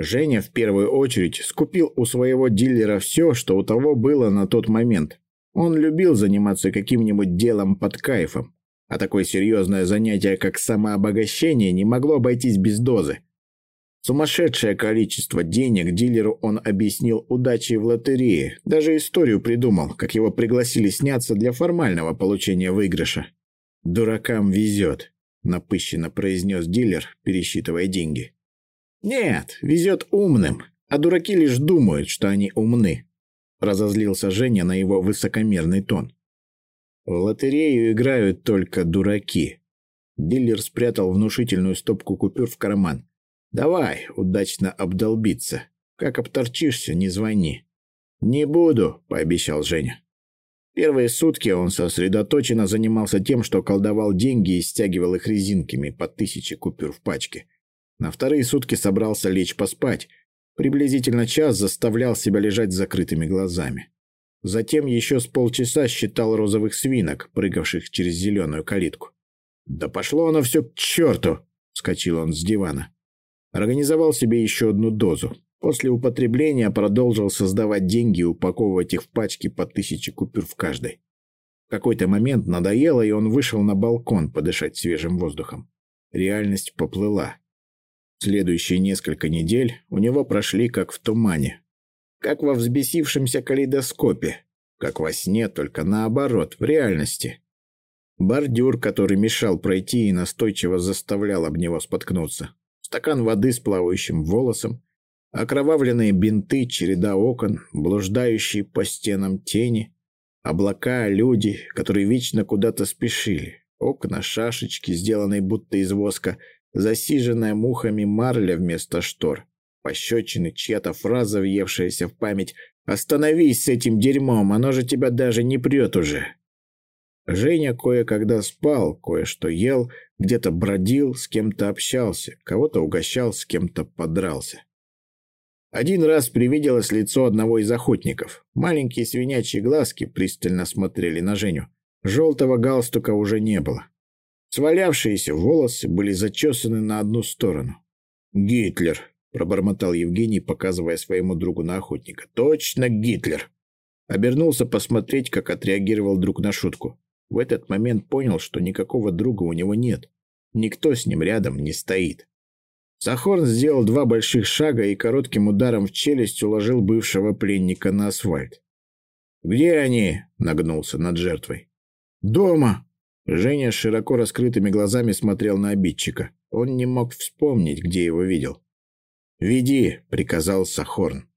Женя в первую очередь скупил у своего дилера все, что у того было на тот момент. Он любил заниматься каким-нибудь делом под кайфом, а такое серьезное занятие, как самообогащение, не могло обойтись без дозы. Сумасшедшее количество денег дилеру он объяснил удачей в лотерее, даже историю придумал, как его пригласили сняться для формального получения выигрыша. «Дуракам везет», — напыщенно произнес дилер, пересчитывая деньги. «Нет, везет умным, а дураки лишь думают, что они умны», — разозлился Женя на его высокомерный тон. «В лотерею играют только дураки». Дилер спрятал внушительную стопку купюр в карман. «Давай, удачно обдолбиться. Как обторчишься, не звони». «Не буду», — пообещал Женя. Первые сутки он сосредоточенно занимался тем, что колдовал деньги и стягивал их резинками по тысяче купюр в пачке. На вторые сутки собрался лечь поспать. Приблизительно час заставлял себя лежать с закрытыми глазами. Затем еще с полчаса считал розовых свинок, прыгавших через зеленую калитку. «Да пошло оно все к черту!» — вскочил он с дивана. Организовал себе еще одну дозу. После употребления продолжил создавать деньги и упаковывать их в пачки по тысяче купюр в каждой. В какой-то момент надоело, и он вышел на балкон подышать свежим воздухом. Реальность поплыла. Следующие несколько недель у него прошли как в тумане. Как во взбесившемся калейдоскопе. Как во сне, только наоборот, в реальности. Бордюр, который мешал пройти и настойчиво заставлял об него споткнуться. Стакан воды с плавающим волосом. Окровавленные бинты, череда окон, блуждающие по стенам тени. Облака, люди, которые вечно куда-то спешили. Окна, шашечки, сделанные будто из воска – засиженная мухами марля вместо штор, пощечины, чья-то фраза, въевшаяся в память «Остановись с этим дерьмом, оно же тебя даже не прет уже». Женя кое-когда спал, кое-что ел, где-то бродил, с кем-то общался, кого-то угощал, с кем-то подрался. Один раз привиделось лицо одного из охотников. Маленькие свинячьи глазки пристально смотрели на Женю. Желтого галстука уже не было. Свалявшиеся волосы были зачесаны на одну сторону. «Гитлер», — пробормотал Евгений, показывая своему другу на охотника. «Точно Гитлер!» Обернулся посмотреть, как отреагировал друг на шутку. В этот момент понял, что никакого друга у него нет. Никто с ним рядом не стоит. Сахорн сделал два больших шага и коротким ударом в челюсть уложил бывшего пленника на асфальт. «Где они?» — нагнулся над жертвой. «Дома!» Женя с широко раскрытыми глазами смотрел на обидчика. Он не мог вспомнить, где его видел. «Веди», — приказал Сахорн.